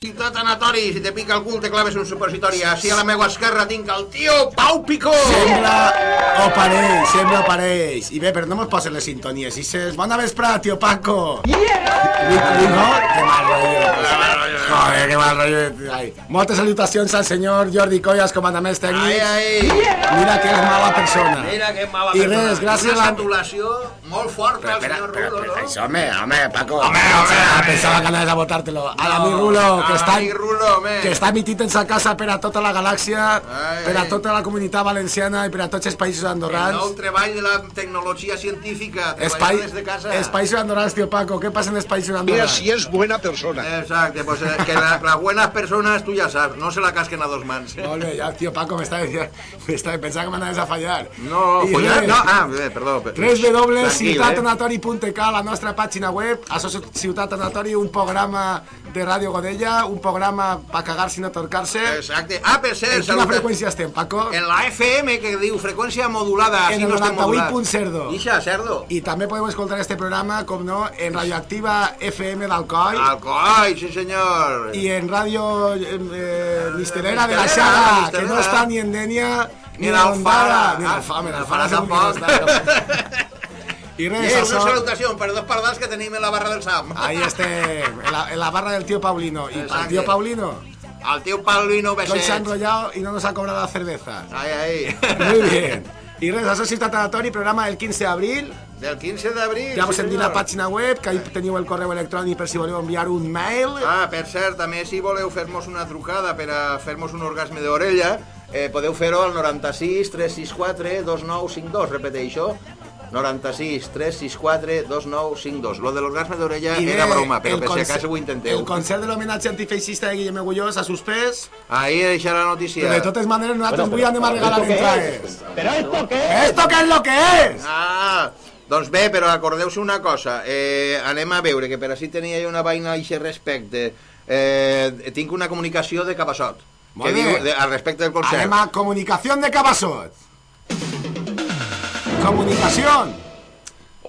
Ciutat Anatori, si te pica el cul te claves un supositori. Així a la meva esquerra tinc el tio Pau Picó. Sembla o pareix, sembla o pareix. I bé, però no mos posen les sintonies. I ses, bona vesprada, tio Paco. Yeah! no? Que mal rotllo. Joder, que mal rotllo. Ai. Moltes salutacions al senyor Jordi Collas, comandaments Ai, tècnics. ai. Mira que és mala persona. Mira que mala I persona. res, gràcies a la- molt forta al Espera, senyor Rulo, espera, no? això, home, home, Paco. Home, home, home. Pensava que anaves a votártelo. A l'amic No, Rulo, que està, Rulo, que està emitit en sa casa per a tota la galàxia, Ai, per a ai. tota la comunitat valenciana i per a tots els països El andorrans. nou treball de la tecnologia científica, pa des de casa. els països andorrans, tio Paco, què passa en els països Mira andorrans? si es buena persona. Exacte, pues eh, que la- las buenas personas, tú ya sabes, no se la casquen a dos mans. Molt bé, ja, tio Paco, m'està dient... M'està pensant que m'anaves a fallar. No, I follar, res, no, ah, bé, perdó. www.ciutatanatori.k, la nostra pàgina web, Ciutat Anatori, un programa de Ràdio Godella, un programa per cagar-se i no torcar-se. Eh? Exacte. Ah, per En cert, quina saluta- freqüència estem, Paco? En la FM, que diu freqüència modulada. En així el no estem 98 modulats. punt cerdo. Ixa, cerdo. I també podeu escoltar este programa, com no, en Radioactiva FM d'Alcoi Alcohol, sí senyor. i en Ràdio eh, eh, Mistelera de la Xaga, que no està ni en Dènia Ni ni en. Ondara, ni en Alfara, ni en Ah, Alfara Alfara no està. I I res, una això... salutació per dos pardals que tenim en la barra del Sam. Ahí estem, en la, en la barra del tío Paulino. Y el tío Paulino, Al tio Paulino que hoy se ha enrollado y no nos ha cobrado la cerveza. Ai, ai. Muy bien. I res, això és Ciutat Anatori, programa del 15 d'abril. Del 15 d'abril. Ja vos sí, hem dit la pàgina web, que ahí teniu el correu electrònic per si voleu enviar un mail. Ah, per cert, també si voleu fer-nos una trucada per a fer-nos un orgasme d'orella, eh, podeu fer-ho al 96 364 2952, repeteixo. 96 364 2952. Lo de l'orgasme d'orella era broma, però per si acaso ho intenteu. El concert de l'homenatge antifeixista de Guillem Agulló s'ha suspès, Ahí deixa la notícia. però de totes maneres nosaltres avui anem a regalar entrades. ¿Pero esto qué ¿Esto qué es lo que es? Ah, doncs bé, però acordeu-se una cosa, eh, anem a veure, que per així tenia jo una vaina a aquest respecte. Eh, tinc una comunicació de Capassot, Molt que bé. diu, de, al respecte del concert. Anem a comunicación de Cabassot. Comunicación.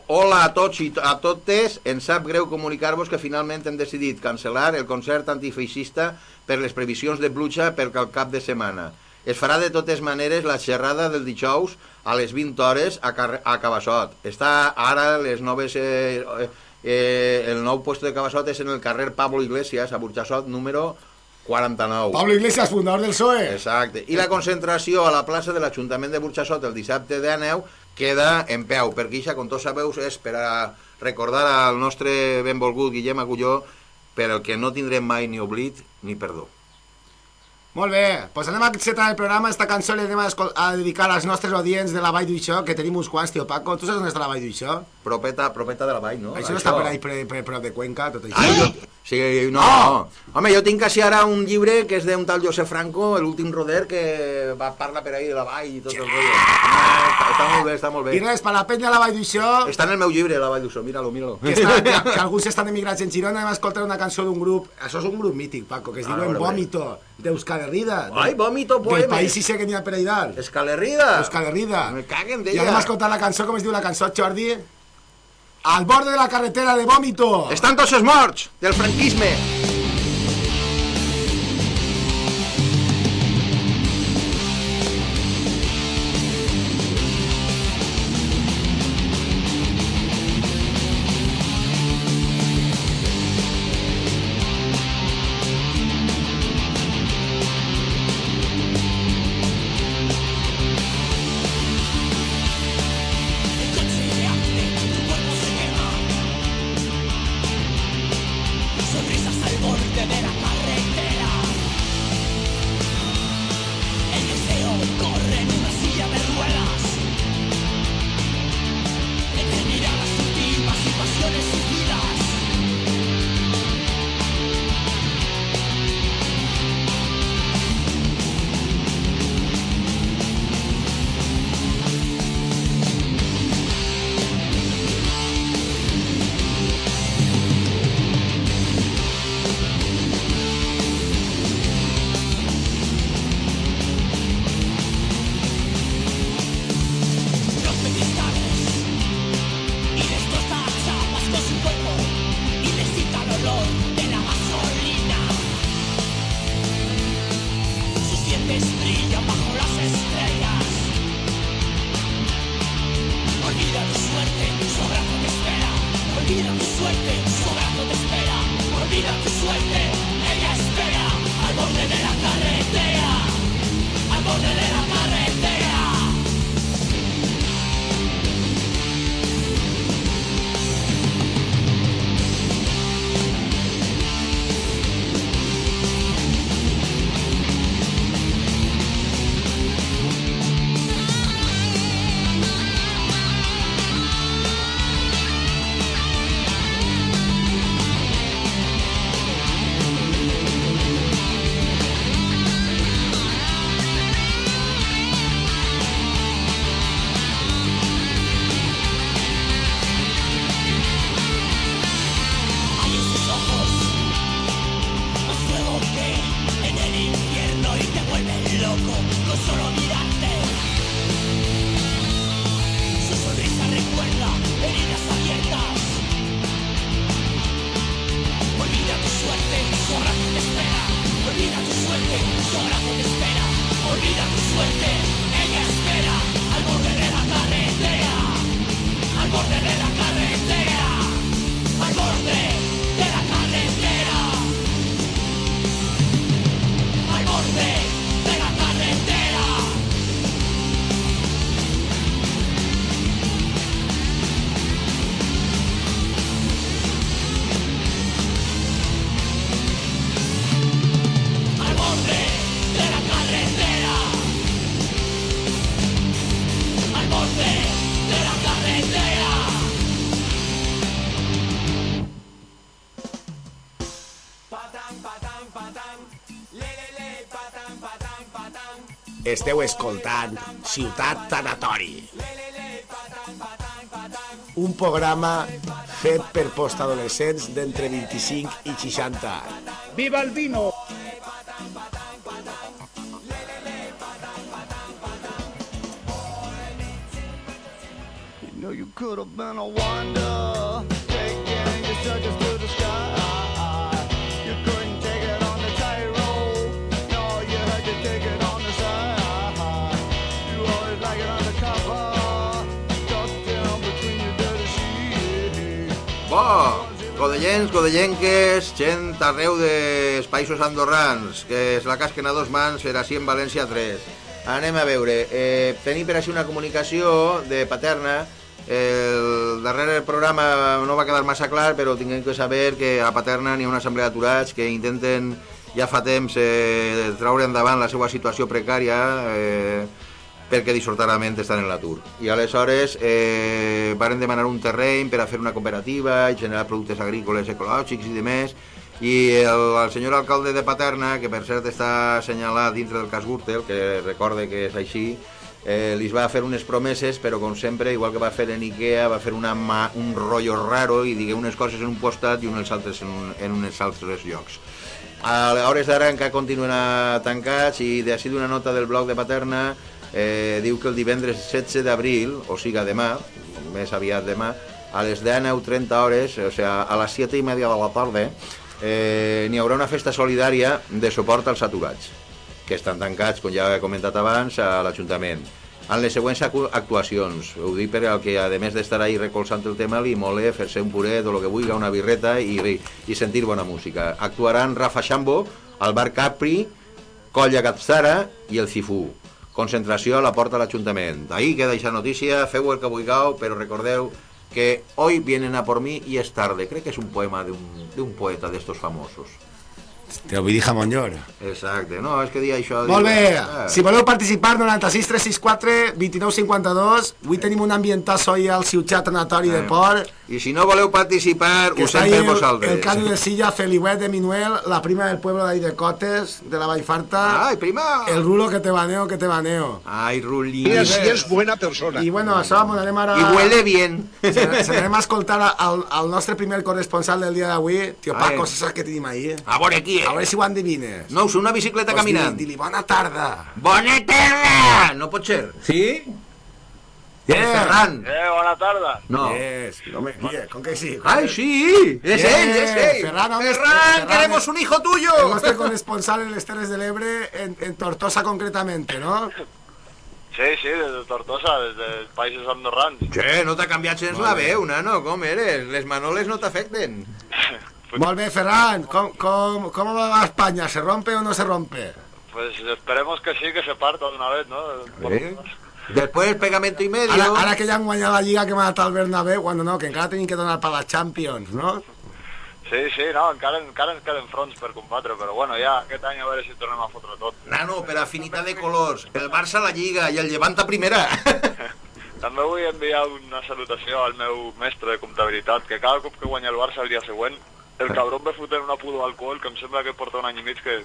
Hola a tots i a totes, ens sap greu comunicar-vos que finalment hem decidit cancel·lar el concert antifeixista per les previsions de pluja per al cap de setmana. Es farà de totes maneres la xerrada del dijous a les 20 hores a, Car a Cabassot. Està ara les noves... Eh, eh, el nou puesto de Cabassot és en el carrer Pablo Iglesias, a Burjassot, número 49. Pablo Iglesias, fundador del PSOE. Exacte. I la concentració a la plaça de l'Ajuntament de Burxassot el dissabte de neu queda en peu, perquè això, com tots sabeu, és per a recordar al nostre benvolgut Guillem Agulló per el que no tindrem mai ni oblit ni perdó. Molt bé, doncs pues anem a encetar el programa. Esta cançó li anem a, a dedicar als nostres audients de la Vall d'Uixó, que tenim uns quants, tio Paco. Tu saps on està la Vall d'Uixó? Propeta, propeta de la vall, no? Això no està per ahí, per, per, prop de Cuenca, tot això. Ai, jo, sí, no, no. Home, jo tinc així ara un llibre que és d'un tal José Franco, l'últim roder, que va parla per ahí de la vall i tot el rotllo. Ah, està, està molt bé, està molt bé. I res, per la penya de la Vall d'Uixó, Està en el meu llibre, la vall d'Uixó, míralo, míralo. que, està, que, que alguns estan emigrats en Girona, anem a escoltar una cançó d'un grup, això és un grup mític, Paco, que es Ah, diuen veure. Vòmito, d'Euskal Herrida. Ai, Vòmito Del Poemes. país sí sé que n'hi ha per ahí dalt. Escalerrida. Euskal Herrida. Me caguen I d'ella. anem a escoltar la cançó, com es diu la cançó, Jordi? Al borde de la carretera de Vòmito. Estan tots els del franquisme. Esteu escoltant Ciutat Tanatori. Un programa fet per postadolescents d'entre 25 i 60 anys. ¡Viva el vino! Bo! Codellens, codellenques, gent arreu dels països andorrans, que és la casquen a dos mans, serà així en València 3. Anem a veure, eh, tenim per així una comunicació de Paterna, el darrere programa no va quedar massa clar, però tinguem que saber que a Paterna n'hi ha una assemblea d'aturats que intenten ja fa temps eh, traure endavant la seva situació precària eh, perquè dissortadament estan en l'atur. I aleshores eh, varen demanar un terreny per a fer una cooperativa i generar productes agrícoles ecològics i demés, i el, el senyor alcalde de Paterna, que per cert està assenyalat dintre del cas Gürtel, que recorde que és així, eh, li va fer unes promeses, però com sempre, igual que va fer en Ikea, va fer una mà, un rotllo raro i digué unes coses en un costat i unes altres en, un, en uns altres llocs. A hores d'ara encara continuen tancats i d'ací d'una nota del blog de Paterna eh, diu que el divendres 16 d'abril, o siga demà, més aviat demà, a les 19.30 hores, o sigui, a les 7 i media de la tarda, eh, n'hi haurà una festa solidària de suport als aturats, que estan tancats, com ja he comentat abans, a l'Ajuntament. En les següents actuacions, ho dic per al que, a més d'estar ahí recolzant el tema, li mole fer-se un puret o el que vulgui, una birreta i, i sentir bona música. Actuaran Rafa Xambo, al Bar Capri, Colla Capzara i el Cifú. Concentració a la porta de l'Ajuntament. Ahí queda aquesta notícia, feu el que vulgueu, però recordeu que hoy vienen a por mí y es tarde. Crec que és un poema d'un d'un poeta d'estos famosos. Te vull dir jamón llor. Exacte, no, és que dia això... Molt bé, eh, si voleu participar, 96 364 29 52. Avui tenim un ambientazo ahí al Ciutat Anatori de Port. I si no voleu participar, Que sent per el, vosaltres. el Cano de Silla, Feliuet de Minuel, la prima del pueblo de ahí de Cotes, de la Vallfarta. Ai, prima! El rulo que te baneo, que te baneo. Ai, Rulli. Mira si es buena persona. I bueno, això, bueno, anem ara... I huele bien. Se, se anem a escoltar al, al nostre primer corresponsal del dia d'avui, tio Ai. Paco, saps que tenim ahí? A veure qui A veure és. si ho endevines. No, és una bicicleta Pues caminant. Dili, dili, bona tarda. Bona tarda! No pot ser. Sí? El Ferran. Eh, bona tarda. No. Yes, no me con que sí. Ai, sí! És Bien, ell, és ell! Ferran, queremos es- un hijo tuyo! Nostre corresponsal en les Terres de l'Ebre, en, en Tortosa concretamente, no? Sí, sí, des de Tortosa, des dels països andorrans. Che, no t'ha canviat gens la veu, nano, com eres? Les manoles no t'afecten. Molt bé, Ferran, com, com, com va Espanya? ¿Se rompe o no se rompe? Pues esperemos que sí, que se parta de una vez, ¿no? Eh? Después pegamento y medio. Ara, ara que ja han guanyat la Lliga que m'ha matat el Bernabéu, quan no, que encara tenim que donar per la Champions, no? Sí, sí, no, encara, encara ens queden fronts per combatre, però bueno, ja aquest any a veure si tornem a fotre tot. Nano, per afinitat de colors. El Barça a la Lliga i el Llevant a primera. També vull enviar una salutació al meu mestre de comptabilitat, que cada cop que guanya el Barça el dia següent, el cabron ve fotent una pudor d'alcohol que em sembla que porta un any i mig que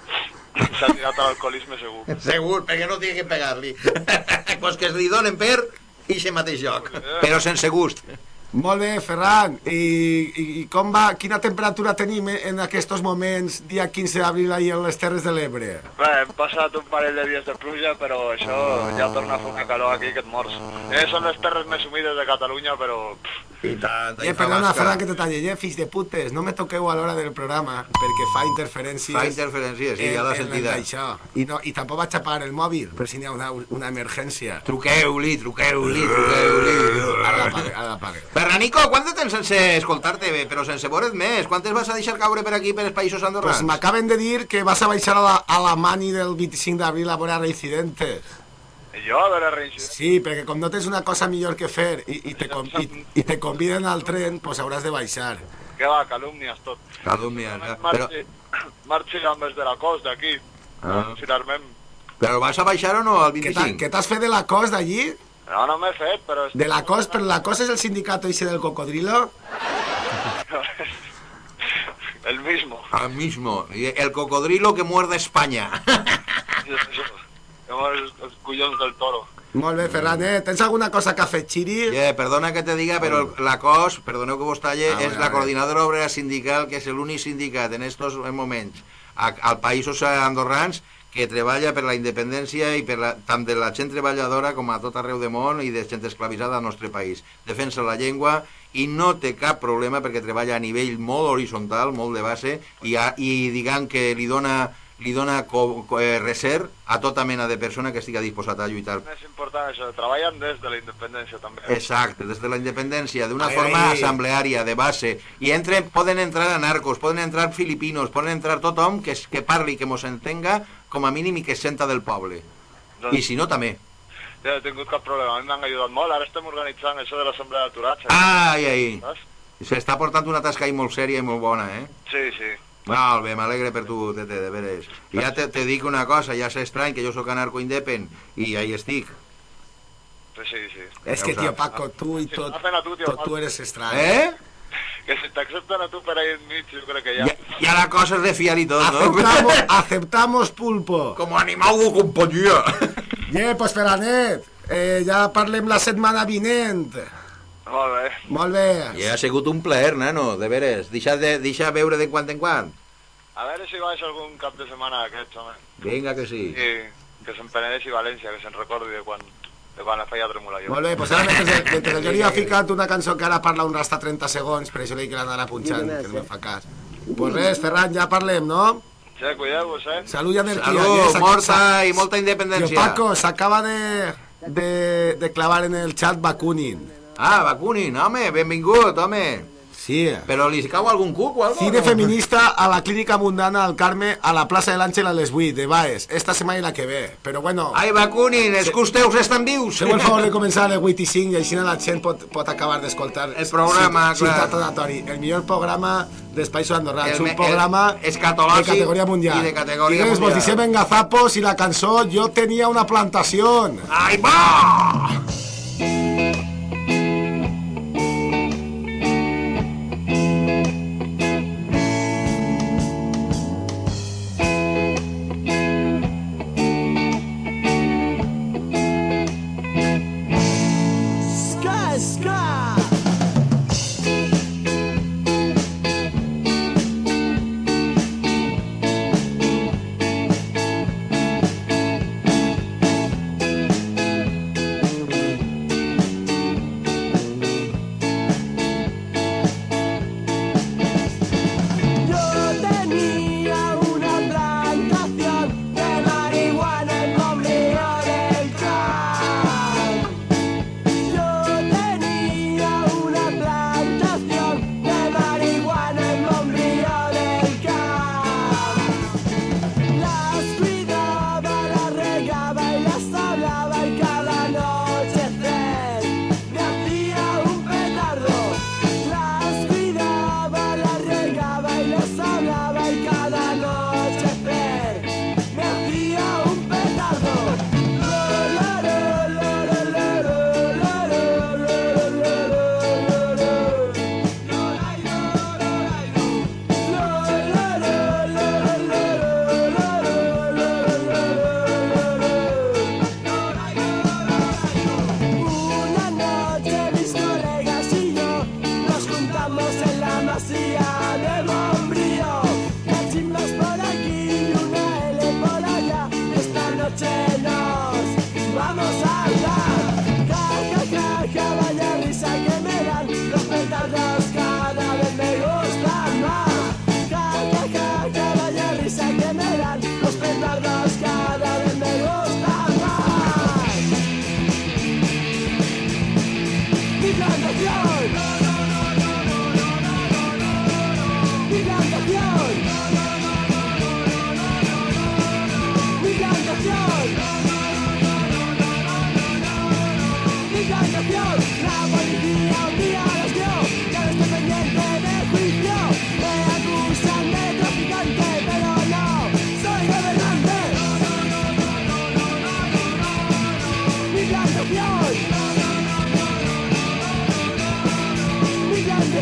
s'ha tirat a l'alcoholisme segur. Segur, perquè no tiene que pegar-li. pues que li donen per i se mateix lloc. Però sense gust. Molt bé, Ferran. I, i, i com va, quina temperatura tenim en aquests moments, dia 15 d'abril, ahí a les Terres de l'Ebre? Bé, hem passat un parell de dies de pluja, però això ja torna a fer una calor aquí que et mors. Eh, són les terres més humides de Catalunya, però... pff, I tant, Eh, perdona, Ferran, que te talle, eh, fills de putes, no me toqueu a l'hora del programa, perquè fa interferències... Fa interferències, sí, ja l'ha sentida. Això. I, no, I tampoc vaig apagar el mòbil, per si n'hi ha una, una emergència. Truqueu-li, truqueu-li, truqueu-li. Ara l'apague, ara l'apague. Ferranico, quant de temps sense escoltar-te bé? Però sense veure't més. Quantes vas a deixar caure per aquí, per els països Pues andorrans? m'acaben de dir que vas a baixar a la, a la mani del 25 d'abril a veure reincidentes. jo, a veure, Reinci, Sí, perquè com no tens una cosa millor que fer i, i, te, i, i te conviden al tren, pues hauràs de baixar. que va, calúmnies tot. Calúmnies? Marxi, Però, marxi amb els de la cos d'aquí. Ah. Si l'armem. però vas a baixar o no al Que t'ha- 25? que t'has fet de la cos d'allí? No, no m'he fet, però... De la cos, però la cos és el sindicato ese del cocodrilo? El mismo. Al mismo. El cocodrilo que muerde España. som els, collons del toro. Molt bé, Ferran, eh? Tens alguna cosa que afegir-hi? Yeah, perdona que te diga, però el- la COS, perdoneu que vos talle, A és la coordinadora obrera sindical, que és l'únic sindicat en estos moments a, als països andorrans que treballa per la independència i per la, tant de la gent treballadora com a tot arreu de món i de gent esclavitzada al nostre país. Defensa la llengua i no té cap problema perquè treballa a nivell molt horitzontal, molt de base, i, a, i diguem que li dona, li dona co, co, eh, reser a tota mena de persona que estigui disposat a lluitar Més important això, treballen des de la independència també. Exacte, des de la independència, d'una forma ai. assembleària, de base, i entren, poden entrar anarcos, poden entrar filipinos, poden entrar tothom que, es- que parli, que mos entenga, com a mínim i que senta del poble. I si no, també. Ja no he tingut cap problema, a mi m'han ajudat molt, ara estem organitzant això de l'assemblea d'aturats. Ai, ai, Saps? s'està portant una tasca molt sèria i molt bona, eh? Sí, sí. Molt bé, m'alegre per tu, Tete, de veres. I ja te, te dic una cosa, ja sé estrany que jo sóc anarco-independ i ahí estic. Sí, sí, sí. És que, tio, Paco, tu i tot, tot tu eres estrany. Eh? Que si t'accepten a tu per ahí enmig, jo crec que ja... Ja, ja la cosa és de fiar i tot, no? Aceptamos, aceptamos pulpo. Com animal de companyia. Yeah, pues Ferranet, eh, ja parlem la setmana vinent. Molt bé. Molt bé. Ja ha sigut un plaer, nano, de veres. Deixa, de, deixa veure de quan en quan. A veure si baix algun cap de setmana aquests, home. Vinga que sí. I que se'n penedeixi València, que se'n recordi de quan, quan la feia tremolar jo. Molt bé, pues ara mentre, mentre el Jori ha ficat una cançó que ara parla un rasta 30 segons, per això li dic que l'anarà punxant, que no me fa cas. Pues res, Ferran, ja parlem, no? Sí, cuideu-vos, eh? Salut i energia. Salut, morta i molta Yo, independència. Paco, s'acaba de, de, de clavar en el chat Bakunin. Ah, vacunin, home, benvingut, home. Sí. Però li cau algun cuc o algo? Cine no? feminista a la Clínica Mundana del Carme a la plaça de l'Àngel a les 8 de Baes, esta setmana i la que ve. Però bueno, Ai, vacunin, els custeus estan vius. feu el favor de començar a les 8 i 5 i així la gent pot, pot acabar d'escoltar El programa, cit- clar. aleatori. El millor programa dels països andorrans. Un programa el de categoria mundial. i de categoria I res, vos mundial. deixem en gazapos i la cançó Jo tenia una plantación. Ai, va!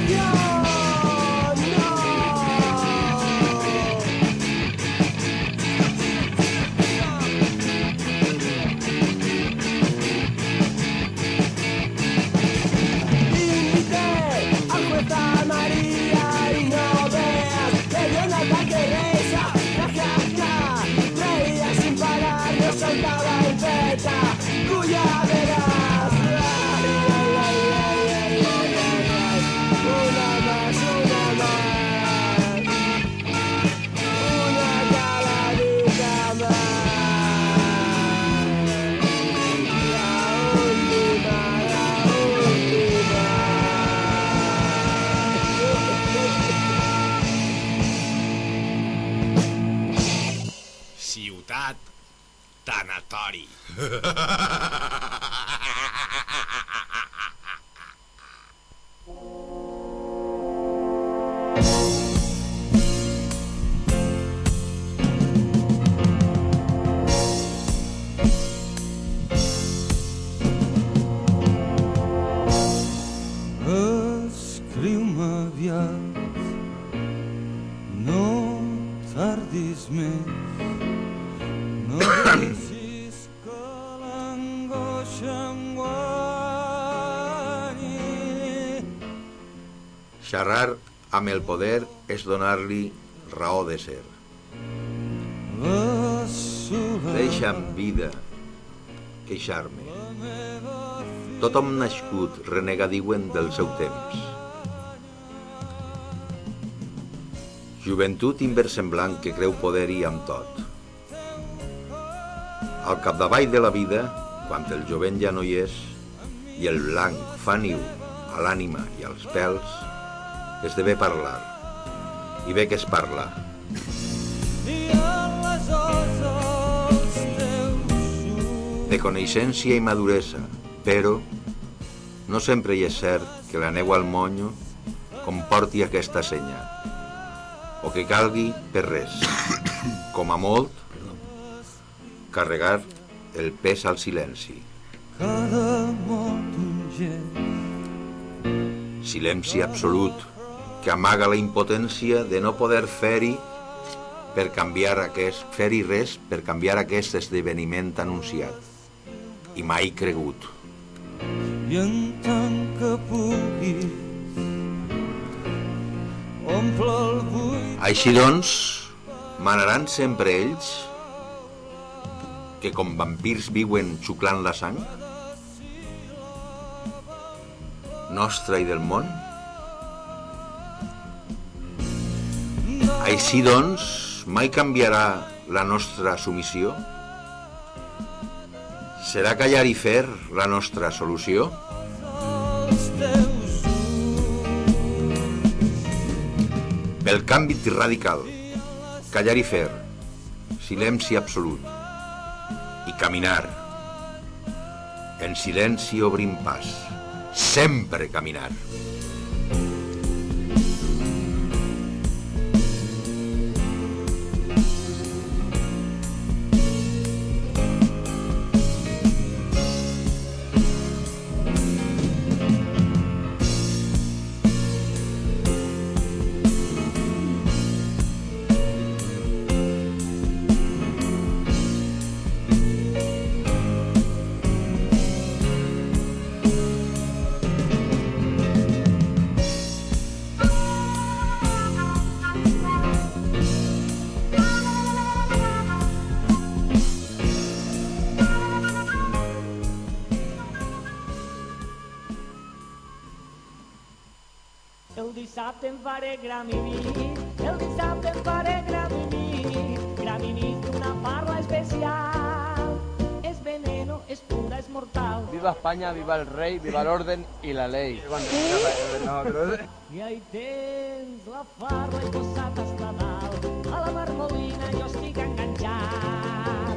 Yeah. Xerrar amb el poder és donar-li raó de ser. Deixa'm vida queixar-me. Tothom nascut renega diuen del seu temps. Joventut inversemblant que creu poder-hi amb tot. Al capdavall de la vida, quan el jovent ja no hi és, i el blanc fa niu a l'ànima i als pèls, esdevé parlar. I bé que es parla. de coneixença i maduresa, però no sempre hi és cert que la neu al monyo comporti aquesta senya, o que calgui per res, com a molt, carregar el pes al silenci. Silenci absolut que amaga la impotència de no poder fer-hi per canviar aquest, fer-hi res per canviar aquest esdeveniment anunciat i mai cregut. i en tant que puguis omple el buit Així doncs, manaran sempre ells que com vampirs viuen xuclant la sang? Nostra i del món? Així doncs, mai canviarà la nostra submissió? Serà callar i fer la nostra solució? Pel canvi radical, callar i fer, silenci absolut i caminar. En silenci obrim pas, sempre caminar. El dissabte em faré gramini, el dissabte em faré gramini, gramini d'una parla especial. És veneno, és pura, és mortal. Viva España, viva el rey, viva el orden y la ley. I ahí tens la farla i posat hasta dalt. A la marmolina jo estic enganxat.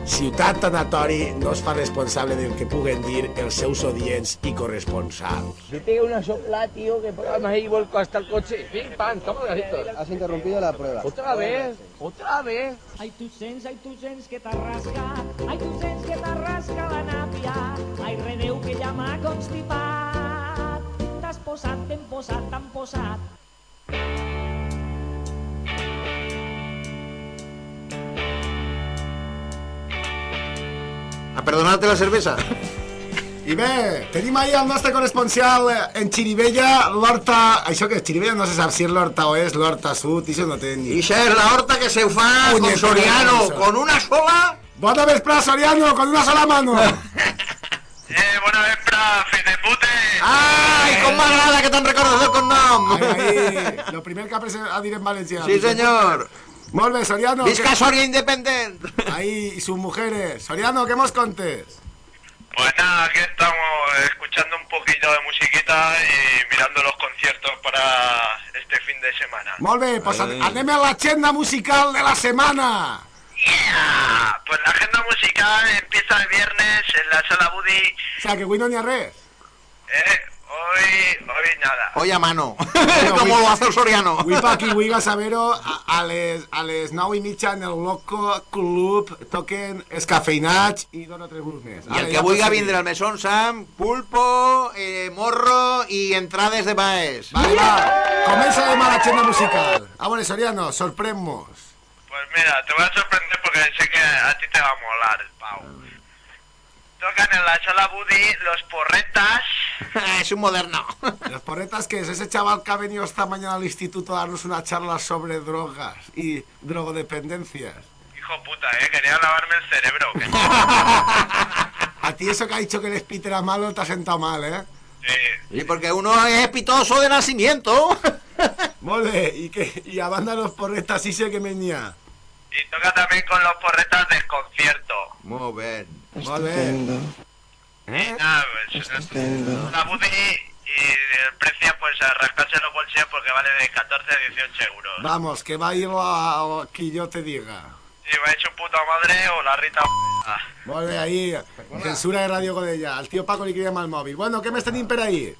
Ciutat Tanatori no es fa responsable del que puguen dir els seus odients i corresponsals. Si tengo una sopla, tío, que además ahí vuelco hasta el coche. Pim, pam, toma gasitos. Has interrumpido la prueba. Otra vez, otra vez. Ai, tu sents, ai, tu sents que t'arrasca, ai, tu sents que t'arrasca la nàpia, ai, redeu que ja m'ha constipat. T'has posat, ben posat, tan posat. A perdonar-te la cervesa. I bé, tenim ahí el nostre corresponsal eh, en Xirivella, l'Horta... Això que és Xirivella no se sap si és l'Horta Oest, l'Horta Sud, això no té ni... Ixa és la horta que se fa con Soriano, con una sola... Bona vesprada, Soriano, con una sola mano! Eh, bona vespre, fill de pute! Ai, com m'agrada que te'n recordes del cognom! Ai, ai, lo primer que aprendes a dir en valencià. Sí, senyor. Molt bé, Soriano. Visca que- Soria Independent. Ahí, y sus mujeres. Soriano, ¿qué nos contes? Pues nada, aquí estamos escuchando un poquito de musiquita y mirando los conciertos para este fin de semana. Molt bé, pues anem a l'agenda musical de la setmana. Yeah! musical empieza el viernes en la sala Buddy. O sea, que avui no n'hi ha res. Eh, hoy, hoy nada. Hoy a mano. Bueno, Como avui- lo hace el Soriano. Avui pa aquí vull saber-ho a, a, les, a les 9 i mitja en el Loco Club toquen escafeinats i dos o tres grups més. I el que vulgui vindre al Mesón Sam, pulpo, eh, morro i entrades de baes. Vale, va, comença la mala agenda musical. A veure, Soriano, sorprèn-nos. Pues mira, te voy a sorprender porque sé que a ti te va a molar el pavo. Tocan en la sala Buddy los porretas. es un moderno. Los porretas que es ese chaval que ha venido esta mañana al instituto a darnos una charla sobre drogas y drogodependencias. Hijo puta, eh, quería lavarme el cerebro. que- A ti eso que ha dicho que el Peter era malo te ha sentado mal, ¿eh? Sí. Y porque uno es pitoso de nacimiento. Bé, i, que, i a banda los porretas sí sé que ha. Y toca también con los porretas del concierto. Muy bien. Molt bé. ¿Eh? Nada, pues, la Buddy y el precio pues a rascarse los bolsillos porque vale de 14 a 18 euros. Vamos, que va a ir a, a que yo te diga. Si vais su puta madre o la Rita... Ah. Bé, ahí, censura de Radio Godella. Al tío Paco li quería el móvil. Bueno, ¿qué me tenim per ahí?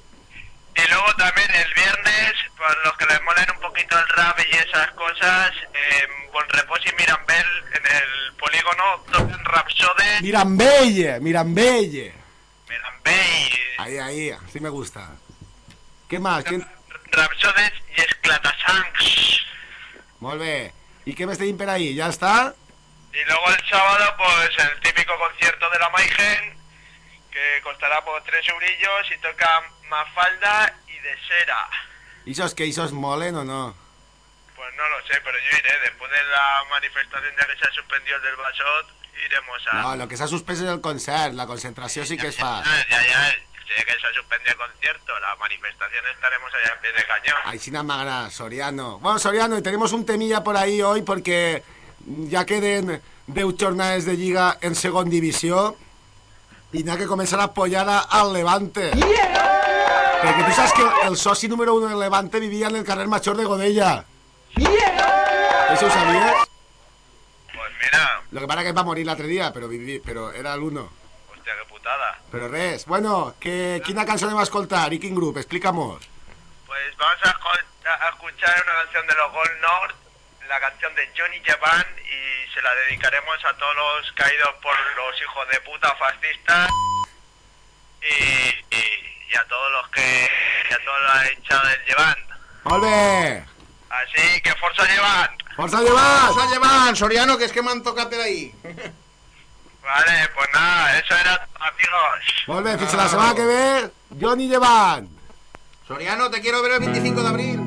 Y luego también el viernes, pues los que les molen un poquito el rap y esas cosas, en Bonrepos y Mirambel, en el polígono, tocan Rapsode, Mirambelle, Mirambelle. Mirambel, Ahí, ahí, así me gusta. ¿Qué más? ¿Quién? Rapsodes y Esclatasangs. Molt bé. ¿Y qué me tenim per ahí? ¿Ya está? Y luego el sábado, pues el típico concierto de la Maigen, que costará por tres eurillos y toca Mafalda y de Sera. ¿Y esos que esos molen o no? Pues no lo sé, pero yo iré. Después de la manifestación ya que se ha suspendido el del Basot, iremos a... No, lo que s'ha suspès és el concert, la concentració sí que es fa. Ya, ya, sé que se ha suspendido el concierto. La manifestación estaremos allá en pie de cañón. Ay, sí m'agrada, Soriano. Bueno, Soriano, y tenemos un temilla por ahí hoy porque ya queden 10 jornades de Lliga en segon divisió i n'ha que començar a apoyar a- al Levante. Perquè tu saps que el soci número uno del Levante vivia en el carrer Major de Godella. ¿Eso ho sabies? Pues mira, Lo que pasa que va a morir l'altre dia, però, viví, però era l'uno. hostia, qué putada. Però res, bueno, que, quina cançó anem a escoltar i quin grup? Explicamos. Pues vamos a, a escuchar una canción de los Gold North, la canción de Johnny Japan, y se la dedicaremos a todos los caídos por los hijos de puta fascistas y, y- y a todos los que y a todos los hinchados del Llevan. Molt bé! Así que fuerza Llevan. Força llevat! Vas a llevar, Soriano, que es que me han tocado ahí. Vale, pues nada, eso era amigos. Molt bé, fins la setmana que ve, Johnny Llevant! Soriano, te quiero ver el 25 de abril.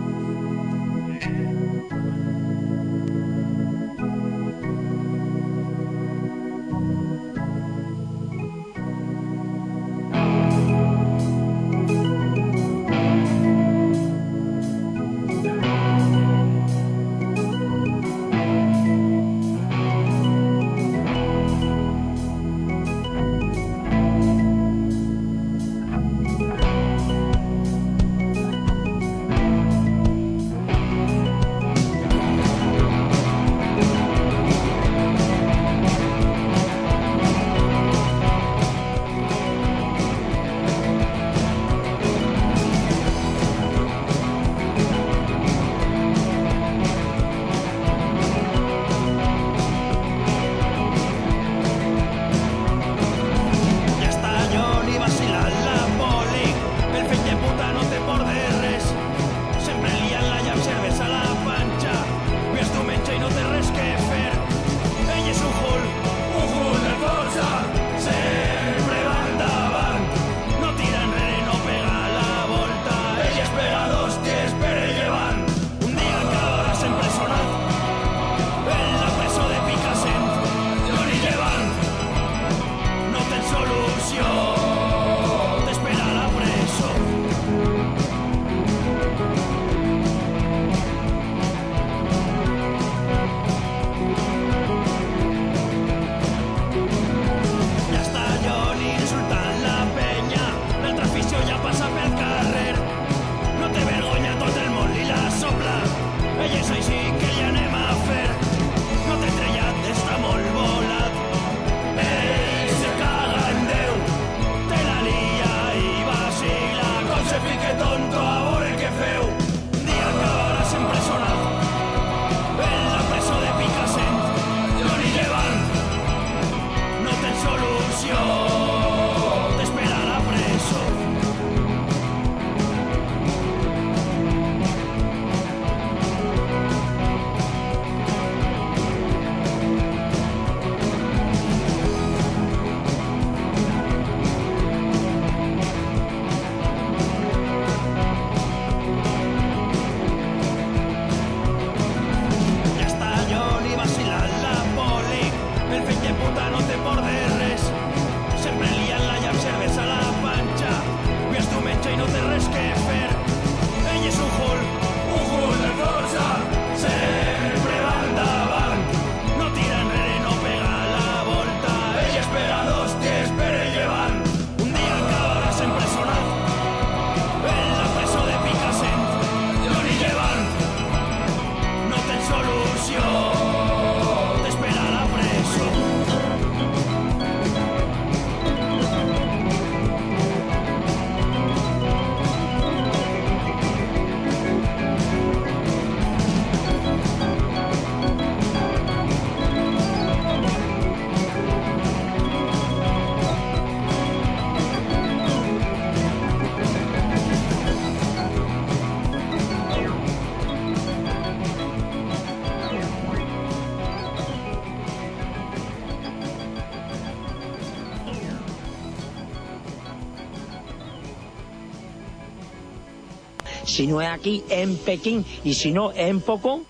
Si no es aquí, en Pekín. Y si no, en Pocón.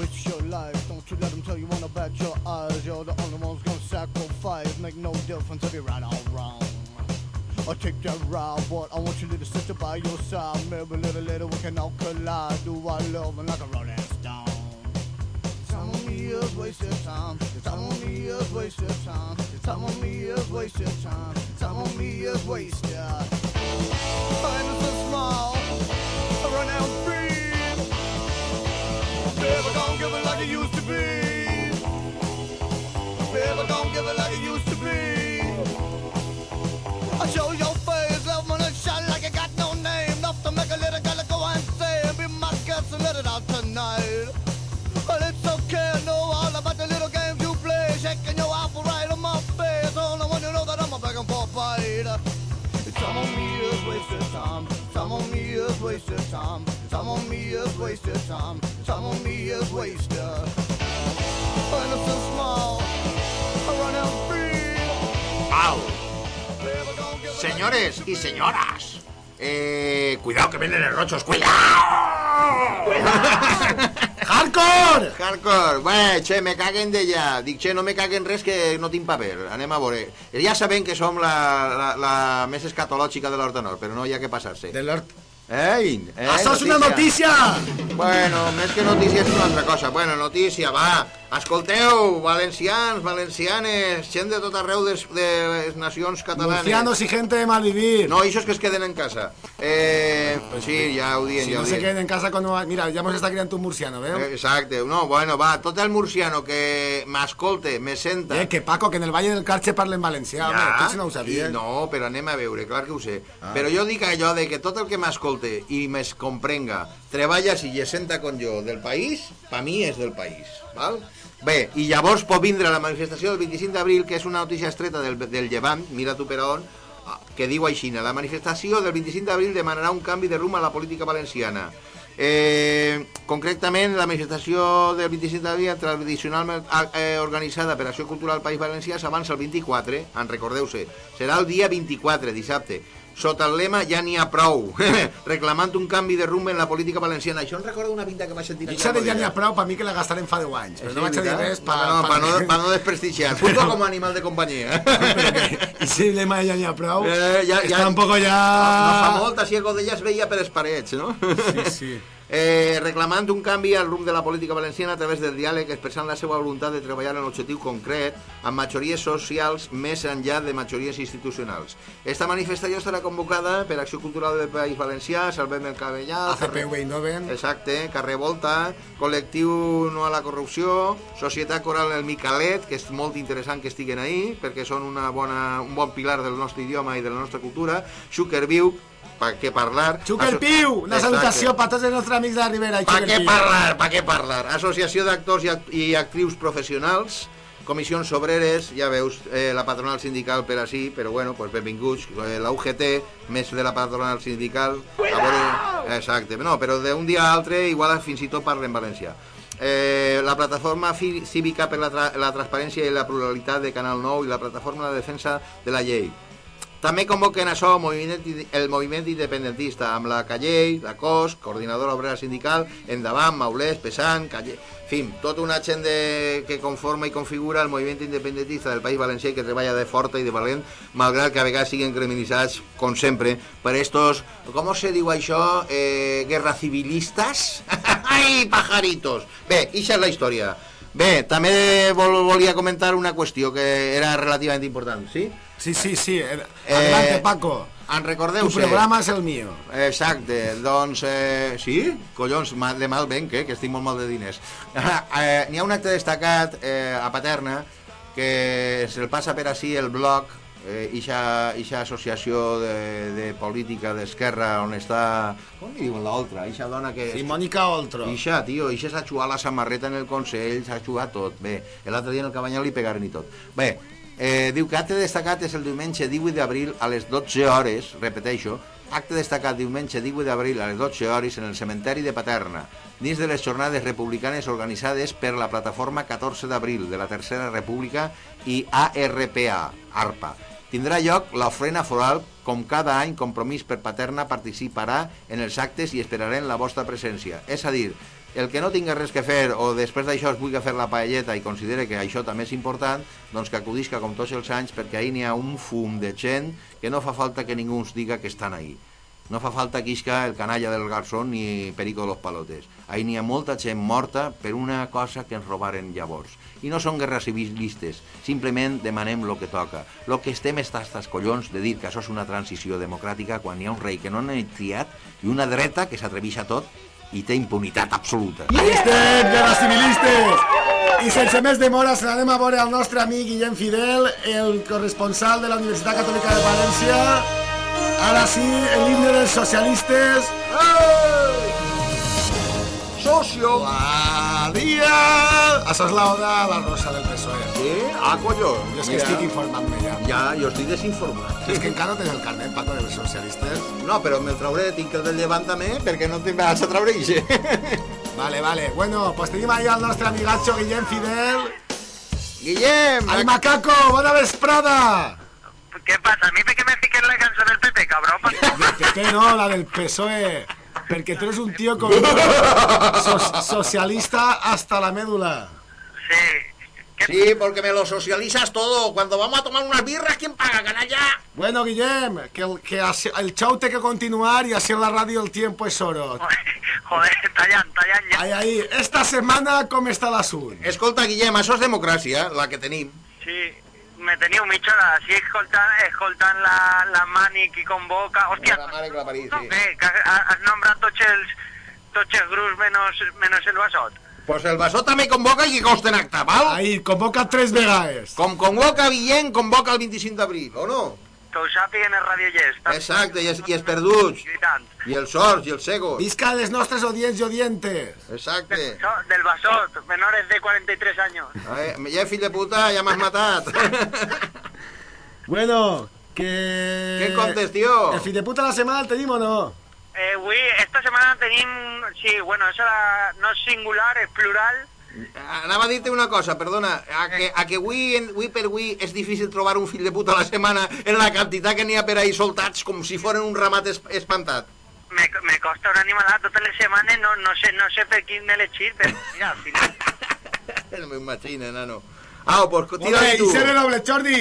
It's your life. Don't you let them tell you one about your eyes. You're the only one's gonna sacrifice. Make no difference if you're right or wrong. Or take that ride, but I want you little sister by your side. Maybe little, little, we can all collide. Do I love and like a rolling stone? Time on me is wasted time. Time on me is wasted time. Time on me is wasted time. Time on me is wasted. Innocent small, run out free. Baby, don't give it like it used to be. Baby, don't give it like it used to be. Some on me is wasted time. Some on me is wasted. Innocent small, running free. Au. Baby, don't give it Señores y señoras, eh, cuidado que vienen los rochos, cuidado. Hardcore! Hardcore, bé, che, me caguen de ja. Dic, che, no me caguen res que no tinc paper. Anem a veure. Ja sabem que som la, la, la més escatològica de Nord, però no hi ha que passar-se. De l'hort... Ei, eh, Això és una notícia! Bueno, més que notícia és una altra cosa. Bueno, notícia, va. Escolteu, valencians, valencianes, gent de tot arreu de, de les nacions catalanes. Murcianos y gente de malvivir. No, ells que es queden en casa. Eh, sí, ja ho dient, si ja no ho se dient. queden en casa cuando... Mira, ya hemos estado criando un murciano. Eh, Exacte, no, bueno, va, tot el murciano que m'escolte, me senta... Eh, que Paco, que en el Valle del Carche parlen valencià, home, tu si no ho sabies. i no, però anem a veure, clar que ho sé. Però jo dic allò de que tot el que m'escolte i m'es comprenga, treballa si i senta con jo del país, pa mi és del país, val? Bé, i llavors pot vindre la manifestació del 25 d'abril, que és una notícia estreta del, del Llevant, mira tu per on, ah, que diu així, la manifestació del 25 d'abril demanarà un canvi de rumb a la política valenciana. Eh, concretament, la manifestació del 25 d'abril, tradicionalment eh, organitzada per Acció Cultural País Valencià, s'avança el 24, en recordeu-se, serà el dia 24, dissabte, sota el lema ja n'hi ha prou, reclamant un canvi de rumb en la política valenciana. Això em recorda una pinta que vaig sentir... Això de ja n'hi ha prou, per mi que la gastarem fa 10 anys. Però no vaig a dir res pa, no, pa, no, pa no desprestigiar. Punto como animal de compañía. I si el lema ja n'hi ha prou, Eh, ja- està ja- un poco ja... No fa molt, així el Godella es veia per les parets, no? Sí, sí. Eh, reclamant un canvi al rumb de la política valenciana a través del diàleg, expressant la seva voluntat de treballar en l'objectiu concret amb majories socials més enllà de majories institucionals. Esta manifestació estarà convocada per Acció Cultural del País Valencià, Salvem el Cabellà, ACPV Innoven. Exacte, Carrer Volta, Col·lectiu No a la Corrupció, Societat Coral El Micalet, que és molt interessant que estiguen ahí, perquè són una bona, un bon pilar del nostre idioma i de la nostra cultura, Xúquer Viu, pa què parlar... Xúquer Asso- Piu, una Exacte. salutació per tots els nostres amics de la Ribera. Pa què parlar, pa què parlar? Associació d'actors i, act i actrius professionals, comissions obreres, ja veus, eh, la patronal sindical per així, però bueno, pues benvinguts, eh, la UGT, més de la patronal sindical, a veure, exacte, no, però d'un dia a altre igual fins i tot parlen valencià. Eh, la plataforma cívica per la, tra la transparència i la pluralitat de Canal 9 i la plataforma de defensa de la llei. També convoquen el moviment, el moviment independentista amb la Callell, la COS, Coordinadora Obrera Sindical, Endavant, Maulès, Pesant, Callell... En fi, tota una gent de, que conforma i configura el moviment independentista del País Valencià que treballa de forta i de valent, malgrat que a vegades siguin criminalitzats, com sempre, per estos, com se diu això, eh, guerra civilistas? Ai, pajaritos! Bé, ixa és la història. Bé, també vol, volia comentar una qüestió que era relativament important, sí? Sí, sí, sí. Adelante, Paco. En recordeu Tu programa és el mío. Exacte, doncs... Eh, sí? Collons, ma- de mal venc, eh, que estic molt mal de diners. eh, N'hi ha un acte destacat eh, a Paterna que se'l passa per així el blog eh, ixa, ixa associació de, de política d'esquerra on està... Com li diuen l'altra? Ixa dona que... Sí, Mònica Oltro. Ixa, tio, ixa s'ha xuat la samarreta en el Consell, s'ha xuat tot. Bé, l'altre dia en el Cabanyal li pegaren i tot. Bé, eh, diu que acte destacat és el diumenge 18 d'abril a les 12 hores, repeteixo, Acte destacat diumenge 18 d'abril a les 12 hores en el cementeri de Paterna, dins de les jornades republicanes organitzades per la plataforma 14 d'abril de la Tercera República i ARPA, ARPA. Tindrà lloc l'ofrena foral, com cada any Compromís per Paterna participarà en els actes i esperarem la vostra presència. És a dir, el que no tinga res que fer o després d'això es vulgui fer la paelleta i considere que això també és important, doncs que acudisca com tots els anys perquè ahir n'hi ha un fum de gent que no fa falta que ningú ens diga que estan ahí. No fa falta que isca el canalla del garzón ni Perico de los Palotes. Ahí n'hi ha molta gent morta per una cosa que ens robaren llavors. I no són guerres civilistes, simplement demanem lo que toca. Lo que estem és tastes collons de dir que això és una transició democràtica quan hi ha un rei que no n'ha triat i una dreta que s'atreveix a tot i té impunitat absoluta. Ahí estem, guerras civilistes! I sense més demores anem a veure el nostre amic Guillem Fidel, el corresponsal de la Universitat Catòlica de València. Ara sí, el himne dels socialistes. Socio! Dia! Això és l'oda a la rosa del PSOE. Sí? Ah, és que Mira. estic informant-me ja. Ja, jo estic desinformat. És que encara tens el carnet, Paco, dels socialistes. No, però me'l trauré, tinc el del llevant també, perquè no te'n vas a treure ixe. Vale, vale. Bueno, pues tenim ahí al nostre amigatxo Guillem Fidel. Guillem! Ai, macaco, bona vesprada! ¿Qué pasa? ¿A mí por qué me la canción del PP, cabrón? Del PP no, la del PSOE. Porque tú eres un tío con... so- socialista hasta la médula. Sí, porque me lo socializas todo. Cuando vamos a tomar unas birras, ¿quién paga, canalla? Bueno, Guillem, que el, que el show tiene que continuar y así en la radio el tiempo es oro. Joder, tallant, tallant ja. Ahí, ahí. Esta setmana com està l'assunt? Escolta, Guillem, això és democràcia, la que tenim. Sí, me teniu mitja hora, així escoltant, escoltant la, la mani que convoca... Hòstia, La mare que la parí, no sí. sé, que ha- has nombrat tots els, tots els grups menos, menos el Basot. Pues el Basó també convoca i que costa en acta, val? Ahí, convoca tres vegades. Com convoca Guillem, convoca el 25 d'abril, o no? Que ho sàpiguen els radiollers. Exacte, i els, i els perduts, i els sords, i els cegos. Visca les nostres audients i audientes. Exacte. No, del Basot, menores de 43 años. Eh, ja, fill de puta, ja m'has matat. Bueno, que... Què contes, tio? El fill de puta la setmana el tenim o no? Eh, avui, esta setmana tenim... Sí, bueno, això la, no és singular, és plural. Anava a dir-te una cosa, perdona, a que, a que avui, en, avui per avui és difícil trobar un fill de puta a la setmana en la quantitat que n'hi ha per ahí soltats com si foren un ramat es, espantat. Me, me costa una animalada totes les setmanes, no, no, sé, no sé per quin elegir, però mira, al final... El meu machine, nano. Ah, pues tira bé, tu. el doble, Jordi.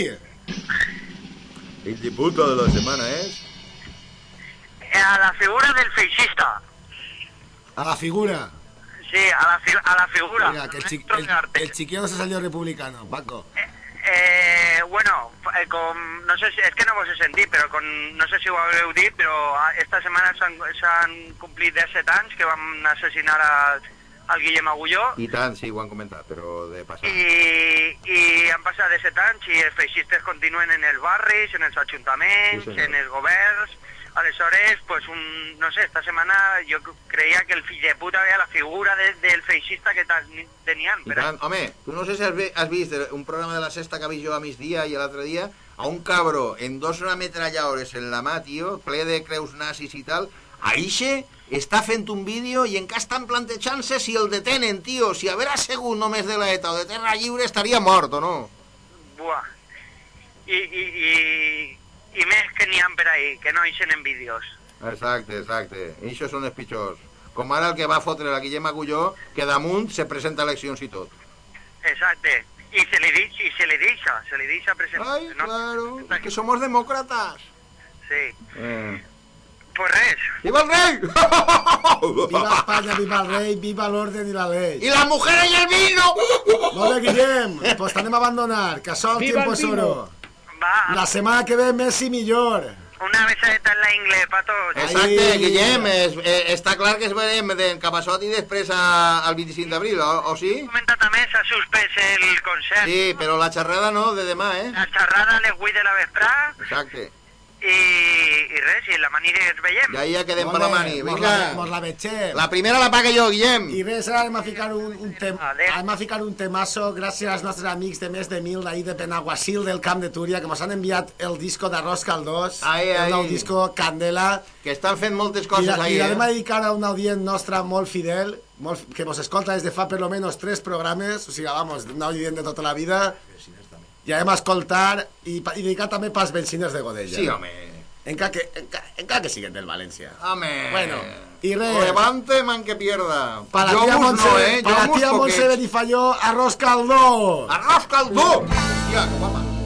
Fill de puta de la setmana, és? Eh, A la figura del feixista. A la figura. Sí, a la, fi, a la figura. Mira, que el, chi- el, el chiquillo no se salió republicano, Paco. Eh, bueno, eh, com, no sé si, és que no vos he sentit, però con, no sé si ho haureu dit, però ah, esta setmana s'han s'han complit 17 anys que vam assassinar a, al Guillem Agulló I tant, sí, ho han comentat, però de passar. i, i han passat 17 anys i els feixistes continuen en els barris, en els ajuntaments, Sí, senyor. en els governs... Aleshores, pues un, no sé, esta setmana jo creia que el fill de puta veia la figura de, del feixista que ten- tenien. I Però, tant, home, tu no sé si has, vi- has vist un programa de la sexta que vist jo a migdia i l'altre dia, a un cabró en dos ametralladores en la mà, tio, ple de creus nazis i tal, a Ixe està fent un vídeo i encara estan plantejant-se si el detenen, tio, si haver assegut només de l'ETA o de Terra Lliure estaria mort o no. buah. I, i, i, i més que n'hi ha per ahí, que no ixen en vídeos. Exacte, exacte. I això són els pitjors. Com ara el que va fotre la Guillem Agulló, que damunt se presenta a eleccions i tot. Exacte. I se li, di- i se li deixa, se li deixa presentar. Ay, claro, es que somos demócratas. Sí. Eh. Pues res, ¡Viva el rey! Viva España, viva el rei, viva l'orden i la llei. ¡Y las mujeres y el vino! Molt bé, Guillem, pues t'anem a abandonar, que això el Viva tiempo es vino. oro. Va, La setmana que ve, més i millor. una besadeta en la ingle pa tots. Exacte, Ai. Guillem, és, eh, està clar que es veurem d'en Capassot i després a, al 25 d'abril, o, o sí? Comenta també s'ha suspès el concert. Sí, però la xerrada no, de demà, eh? La xerrada a les 8 de la vesprà Exacte. I, i res, i la mani ens veiem. Ja, ja quedem per la bé, mani. mos Vinga. la- Mos la vegem. La primera la paga jo, Guillem. I res, ara anem a ficar un, un, tem anem a ficar un temasso gràcies als nostres amics de més de mil d'ahir de Benaguasil del Camp de Túria que ens han enviat el disco d'Arròs Caldós, Ai, el ai. nou disco Candela. Que estan fent moltes I, coses la- ahí, i l'anem a eh? dedicar a un audient nostre molt fidel, molt, que ens escolta des de fa per lo menos tres programes, o sigui, vamos, un audient de tota la vida. I anem a escoltar i, i dedicar també pels benciners de Godella. Sí, home. Encara que, encara, encara que siguen del València. Home. Bueno, y re- Levante, man que pierda. Para Jo tía Montse, no, eh? para Jo mus tía Montse. Benifalló, arroz caldó. Arròs caldó! Hòstia, guapa.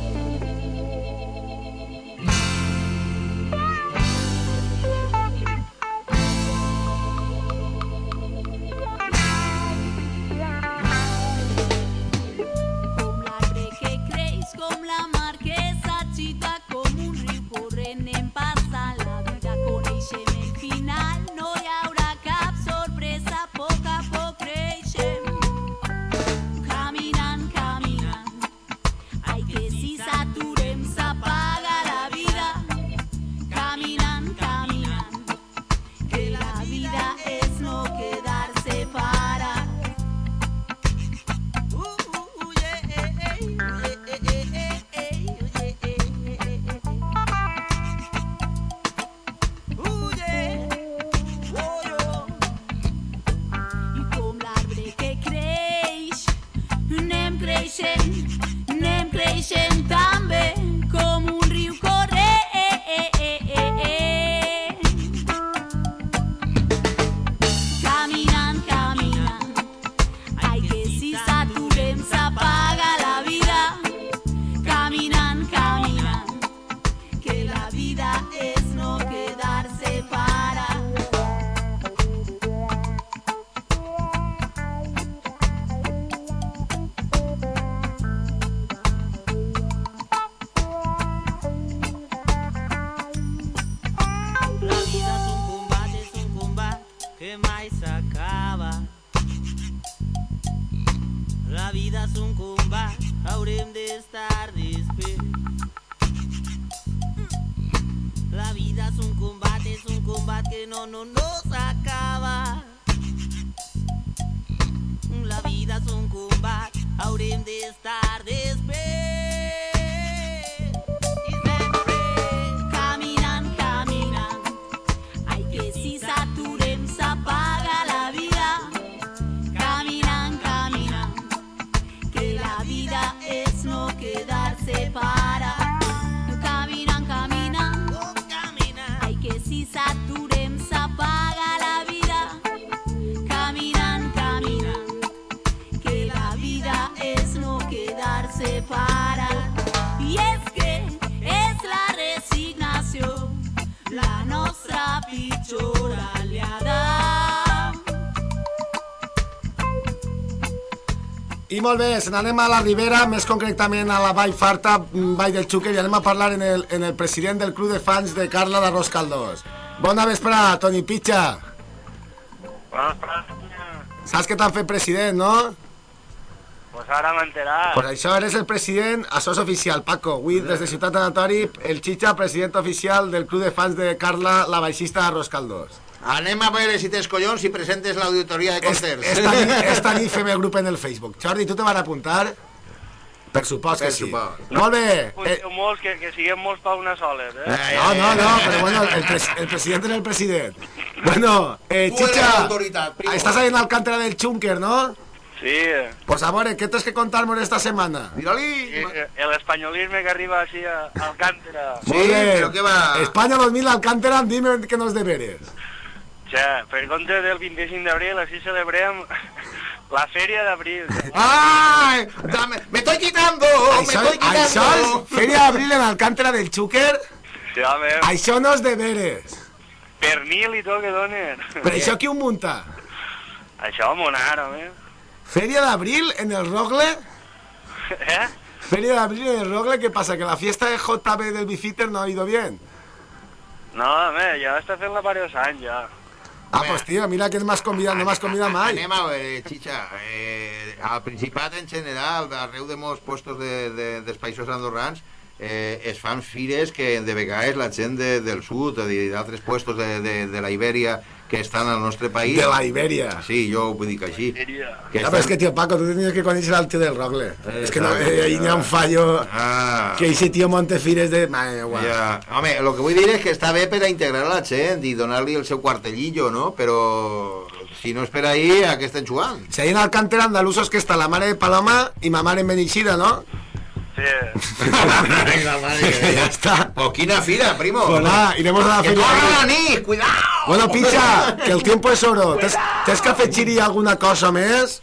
Molt bé, se n'anem a la Ribera, més concretament a la Vall Farta, mm, Vall del Xúquer, i anem a parlar en el, en el president del club de fans de Carla d'Arròs Caldós. Bona vesprada, Toni Pitxa. Saps que t'han fet president, no? Pues ara m'he enterat. Pues això, eres el president, això és oficial, Paco. Avui, des de Ciutat Anatori, el Chicha, president oficial del club de fans de Carla, la baixista d'Arròs Caldós. Anem a veure si tens collons i presentes l'auditoria de concerts. Esta nit, esta nit fem el grup en el Facebook. Jordi, tu te vas apuntar? Per supost que Per sí. supost. Molt bé. Eh, molts, que, que siguem molts pa una soles, eh? no, no, no, pero bueno, el, pres- el presidente es el presidente. Bueno, eh, Chicha, estás ahí en Alcántara del Chunker, ¿no? Sí, eh, Pues amores, ¿qué tienes que contarme esta semana? Mira-li. eh, el españolisme que arriba així a, a Alcántara. Sí, Molt bé. però què va? España 2000 Alcántara, dime que nos deberes. Ja, per compte del 25 d'abril, així celebrem la fèria d'abril. ¡Ay! Dame, ¡Me estoy quitando! ¡Me Això, estoy això quitando! és Feria d'Abril en Alcántara del Xúquer, Sí, home, això no és deberes. pernil i tot que donen. Però això qui ho munta? Això, monar, home. Feria d'Abril en el Rogle? Eh? Feria d'Abril en el Rogle, ¿qué pasa? ¿Que la fiesta de JB del Bifiter no ha ido bien? No, home, ja està fent-la diversos anys, ja. Ah, pues tío, mira que m'has convidat, no m'has convidat mai. Anem a veure, Chicha, eh, al Principat en general, arreu de molts puestos de, de, dels països andorrans, eh, es fan fires que de vegades la gent de, del sud d'altres puestos de, de, de la Ibèria que estan al nostre país... De la Ibèria. Sí, jo ho dic així. Que Ah, però és que, tio, Paco, tu tenies que conèixer al tio del Rogle. és que no, eh, ahí n'hi ha un fallo... Ah. Que ese tío Montefires de... Madre mía. Ja. Home, el que vull dir és que està bé per a integrar la gent i donar-li el seu quartellillo, no? Però si no és per ahí, a què estem jugant? Si ahí en Alcántara andalusos que está la mare de Paloma y ma mare en Benixida, ¿no? Sí. ya está. O quina fira, primo. Pues nada, iremos a la que feria. corra la nit, cuidao! Bueno, Picha, que el tiempo es oro. Tens, que afegir-hi alguna cosa més?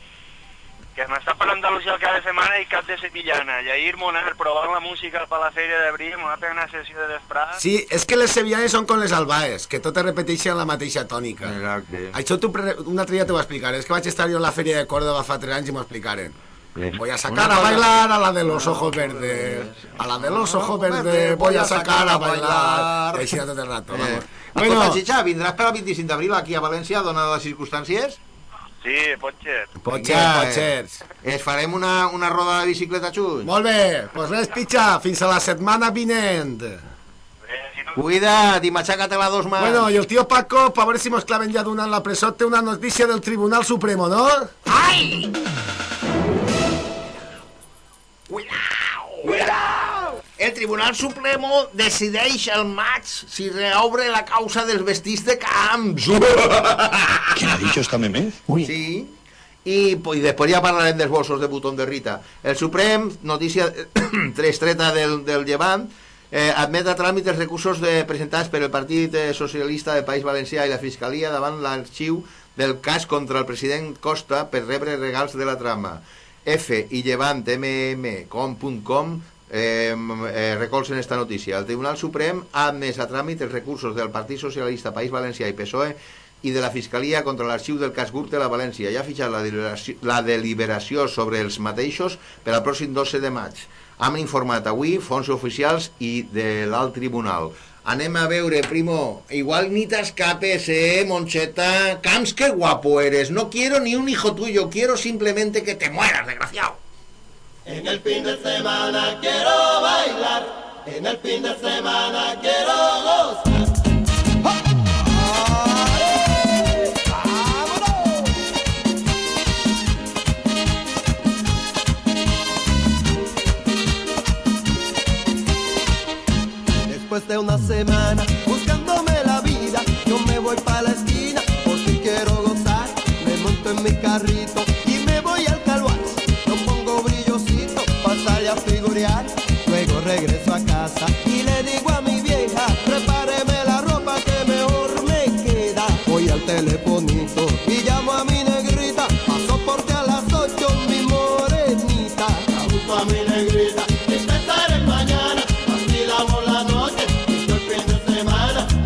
Que m'està per Andalusia el cap de setmana i cap de sevillana. I ahir mon art provant la música per la feria d'abril, m'ha pegat una sessió de desprat. Sí, és que les sevillanes són com les albaes, que totes repeteixen la mateixa tònica. Exacte. Això tu un altre dia t'ho explicaré. És que vaig estar jo en la fèria de Córdoba fa 3 anys i m'ho explicaren. Voy a sacar a bailar a la de los ojos verdes. A la de los ojos verdes voy a sacar a bailar. I així tot el rato, vamos. Eh. Escolta, Xitxa, vindràs per al 25 d'abril aquí a València, donades les circumstàncies? Sí, pot ser. Pot ser, pot ser. eh, Es farem una, una roda de bicicleta xut? Molt bé, doncs res, Pitxa, fins a la setmana vinent. Cuida't i matxaca-te-la dos mans. Bueno, y el tío Paco, para ver si nos claven ya de una en la presote, una noticia del Tribunal Supremo, ¿no? El Tribunal Supremo decideix el maig si reobre la causa dels vestits de camps. ¿Quién ha dicho esta meme? Sí. I, pues, i després ja parlarem dels bolsos de botón de Rita. El Suprem, notícia trestreta del, del Llevant, eh, admet a tràmit els recursos de, presentats per el Partit eh, Socialista del País Valencià i la Fiscalia davant l'arxiu del cas contra el president Costa per rebre regals de la trama. F i Llevant mm.com.com eh, eh, recolzen esta notícia. El Tribunal Suprem ha admès a tràmit els recursos del Partit Socialista País Valencià i PSOE i de la Fiscalia contra l'arxiu del cas Gürtel a València i ha fixat la deliberació, la deliberació sobre els mateixos per al pròxim 12 de maig. Han informat avui fons oficials i de l'alt tribunal. Anem a veure, primo, igual ni t'escapes, eh, Moncheta. Camps, qué guapo eres. No quiero ni un hijo tuyo, quiero simplemente que te mueras, desgraciado. En el fin de semana quiero bailar, en el fin de semana quiero gozar. Después de una semana buscándome la vida, yo me voy para la esquina porque quiero gozar. Me monto en mi carrito y me voy al calvario. Lo pongo brillosito para salir a figurear. Luego regreso a casa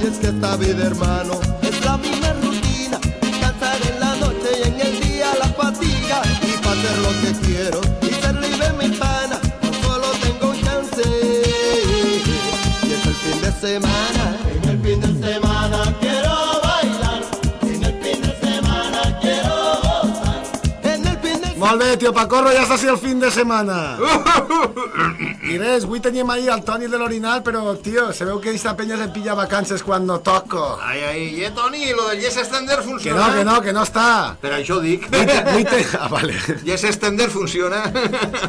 es que esta vida, hermano, es la misma rutina. Cansar en la noche y en el día la fatiga. Y para hacer lo que quiero y ser libre mi pana, no solo tengo un chance. Y es el fin de semana, en el fin de semana quiero bailar. En el fin de semana quiero gozar. En el fin de Molt bé, tio Pacorro, ja està el fin de setmana. I res, avui teníem ahir el Toni de l'Orinal, però, tio, se veu que esta penya se pilla vacances quan no toco. Ai, ai, eh, Toni, lo del Yes Extender Que funciona. no, que no, que no està. Per això ho dic. Avui te- avui te- Ah, vale. Yes Extender funciona.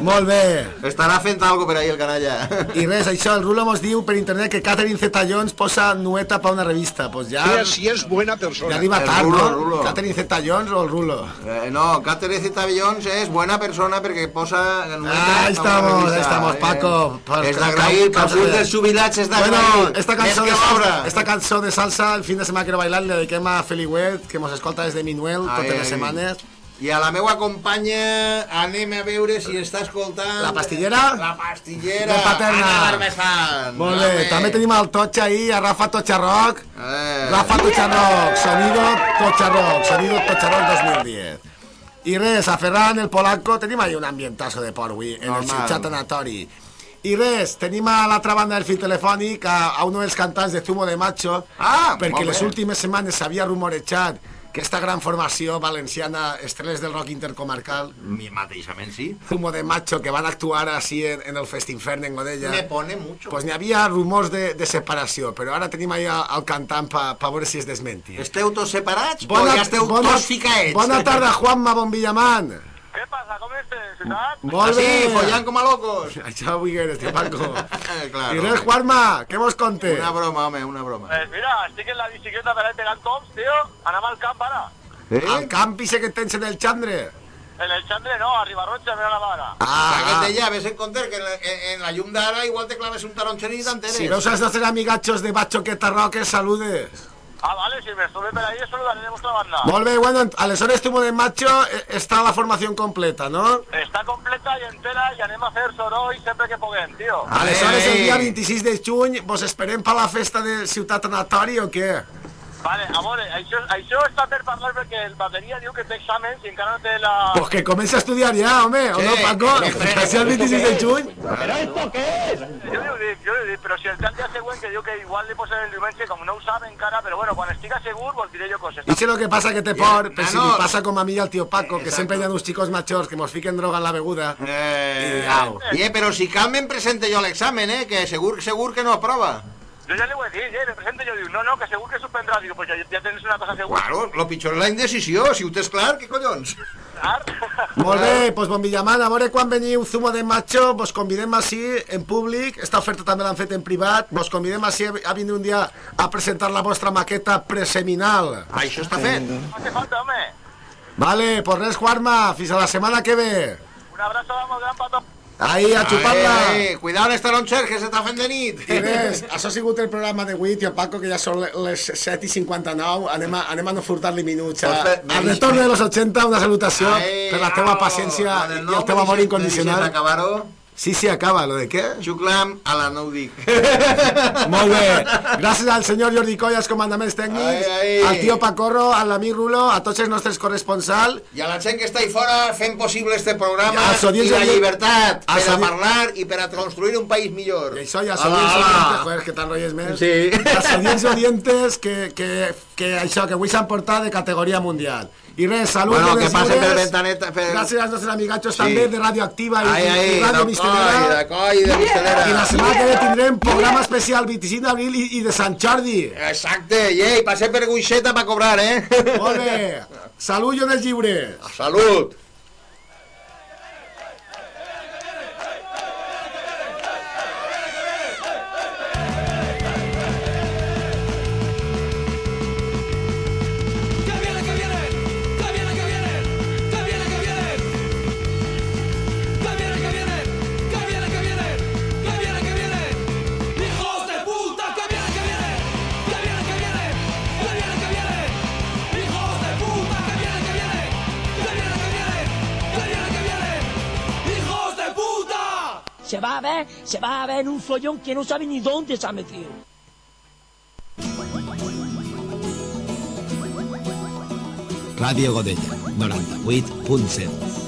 Molt bé. Estarà fent algo per ahí el canalla. I res, això, el Rulo mos diu per internet que Catherine Zeta-Jones posa nueta pa una revista. Pues ja... Sí, sí es buena persona. Ja arriba El tard, Rulo, no? Rulo. Catherine Zeta-Jones o el Rulo? Eh, no, Catherine Zeta-Jones és buena persona perquè posa... Ah, ahí estamos, ahí estamos, Paco. Per- És d'agrair, ulls de- dels jubilats és d'agrair. Bueno, esta cançó, de que salsa, esta cançó de salsa, el fin de setmana quiero bailar, le dediquem a Feli Wet, que mos escolta des de Minuel Ai, totes les ai. setmanes. I a la meua companya anem a veure si està escoltant... La pastillera? La pastillera. De Paterna. Anna Barbezan. Molt bé, Home. també tenim al Totxa ahí, a Rafa Tocharrock. Eh. Rafa Tocharrock, sonido Tocharrock, sonido Tocharrock 2010. I res, a Ferran, el polaco, tenim ahí un ambientazo de por avui, en el Normal. xat anatori. I res, tenim a l'altra banda del fil telefònic a, a un dels cantants de Zumo de Macho, Ah, perquè les últimes setmanes s'havia rumorejat que esta gran formació valenciana, estrelles del rock intercomarcal, Mi mateixament sí. Humo de Macho, que van actuar así en, en el Festinfern en Godella, Me pone mucho. pues n'hi havia rumors de, de separació, però ara tenim allà el cantant pa, pa veure si es desmenti. Esteu tots separats o ja esteu tots ficaets? bona tarda, Juanma Bonvillaman. Què passa? Com estàs, ciutat? Molt Así, bé. follant com a locos. Això avui que eres, tio Paco. claro. I res, Juanma, què vos conte? Una broma, home, una broma. Pues mira, estic en la bicicleta per ahí pegant cops, tio. Anem al camp ara. Eh? Al camp ese que tens en el xandre. En el Chandre no, a Ribarrocha, mira la vara. Ah, Ah, que ja, ves en compte que en la, en, la llum d'ara igual te claves un taronxerit i t'enteres. si veus els nostres amigachos de Bachoqueta Roques, saludes. Ah, vale, si me sube por ahí, saludaré de vuestra banda. Molt bé, bueno, aleshores tu de macho eh, està la formació completa, no? Està completa i entera i anem a fer soroll sempre que puguem, tio. Aleshores el dia 26 de juny vos esperem per la festa de Ciutat Anatori o què? Vale, a veure, això, això està per parlar perquè el bateria diu que té exàmens i encara no té la... Pues que comença a estudiar ja, home, o no, Paco? que sea el 26 de juny. Jo li ho dic, jo li ho dic, però si el té dia següent que diu que igual li posen el diumenge, com no ho sabe encara, però bueno, quan estiga segur, vos diré jo coses. I sé lo que pasa que te por, pero si me pasa como a mí y al tío Paco, que Exacto. siempre hay unos chicos machos que nos fiquen droga en la beguda. Eh, I au. eh, però si cal me'n presente jo l'examen, eh, que segur, segur que no aprova. Jo ja li ho he dit, eh, me presento jo, diu, no, no, que segur que suspendrà, diu, pues ja, ja tens una cosa segura. Claro, lo pitjor és la indecisió, si ho tens clar, què collons? Clar. Molt bé, pues bon Villaman, a veure quan veniu Zumo de Macho, vos convidem així en públic, esta oferta també l'han fet en privat, vos convidem així a venir un dia a presentar la vostra maqueta preseminal. Ah, això està fet. No hace falta, home. Vale, pues res, Juanma, fins a la setmana que ve. Un abrazo molt gran tots. Ahí, a xuparla. Eh, eh, cuidado en este lonxer, que se està fent de nit. I res, això ha sigut el programa d'avui, tio Paco, que ja són les 7 i 59. Anem a, anem a no furtar-li minuts. A, Pues fe- me al retorn de los 80, una salutació Ai, per la teua au, paciència i el teu amor incondicional. me deixes acabar-ho? Sí, sí, acaba, lo de què? Xuclam a la no ho dic. Molt bé. Gràcies al senyor Jordi Coll, als comandaments tècnics, Ai, ai. al tio Pacorro, a l'amic Rulo, a tots els nostres corresponsals. I a la gent que està ahí fora fent possible este programa I als i audients la llibertat als per a parlar i per a construir un país millor. I això ja Ala, s'audients ala. audientes, joder, que tal rotlles més. Sí. Els audients audientes que, que, que això, que avui s'han portat de categoria mundial. I res, salut Bueno, que les passen per ventaneta... Per... Gràcies als nostres amigachos Sí. també de Radioactiva i, Ai, ai, i Ràdio Mistelera. de coi, de mistelera. I la setmana que ve tindrem programa especial 25 d'abril i, i de Sant Jordi. Exacte, i ei, passé per Guixeta per cobrar, eh? Molt bé. Salut i dels lliures. Salut. Se va a ver un follón que no sabe ni dónde se ha metido. Ràdio Godella, 98.7.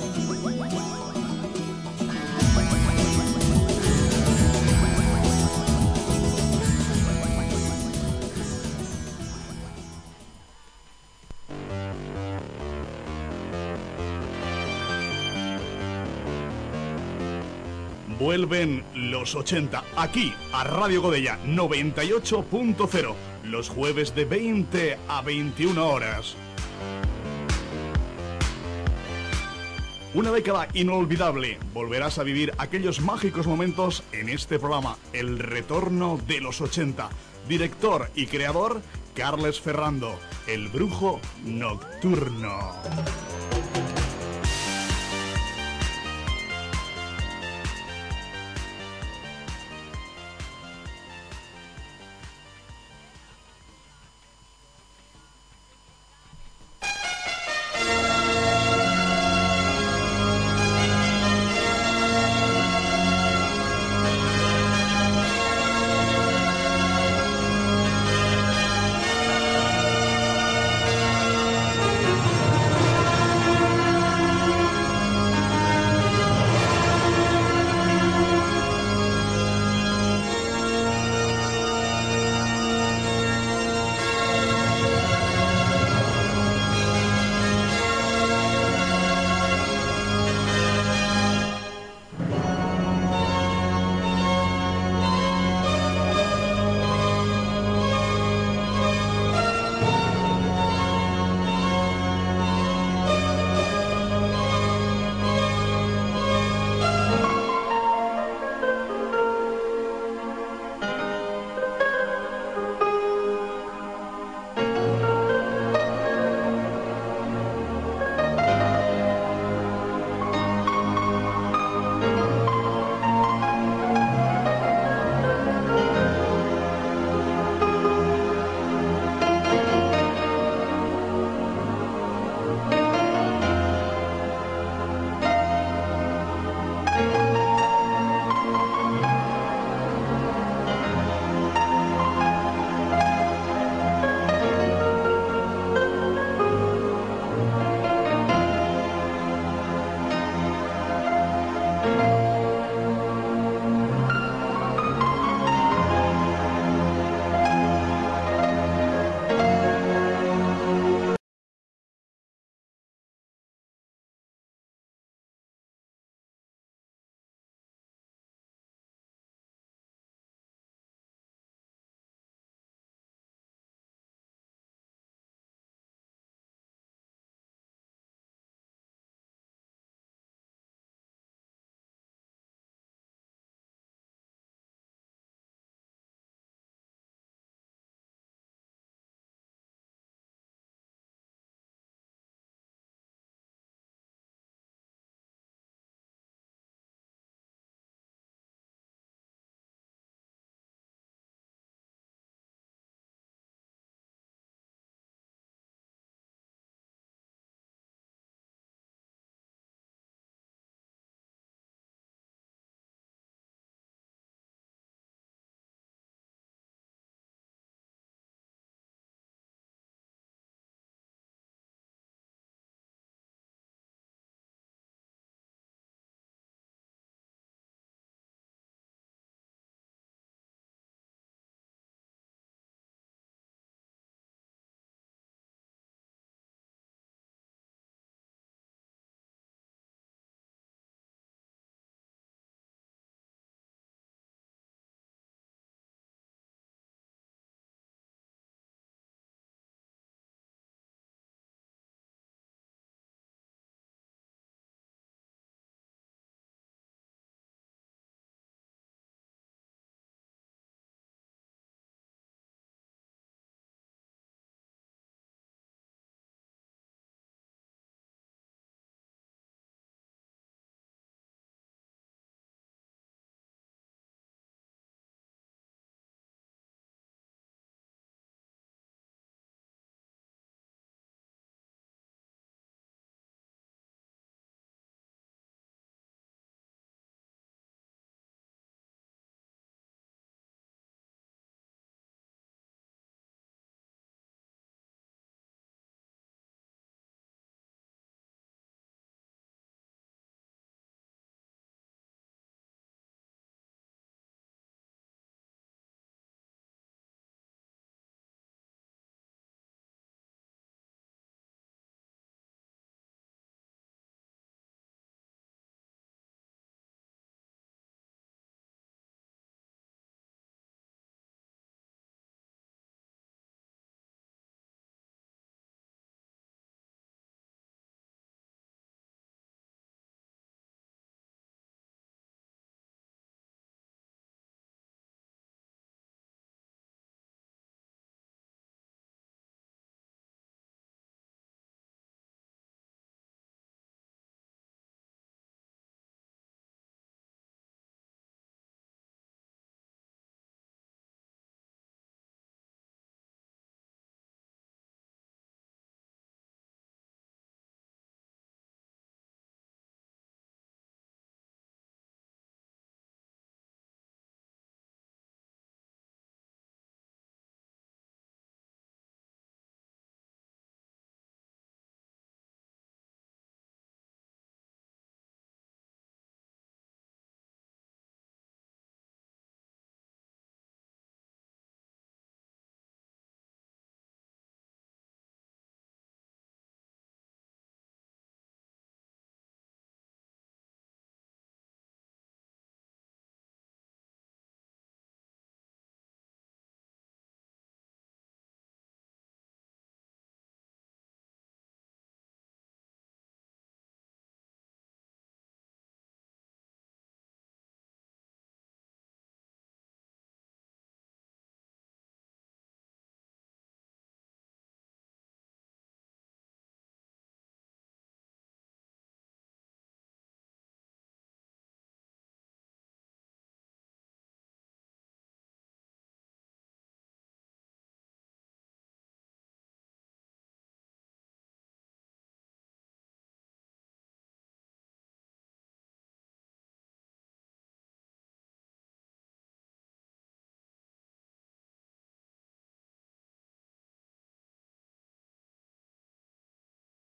Vuelven los 80 aquí a Radio Godella 98.0 los jueves de 20 a 21 horas. Una década inolvidable. Volverás a vivir aquellos mágicos momentos en este programa, El Retorno de los 80. Director y creador, Carles Ferrando, el brujo nocturno.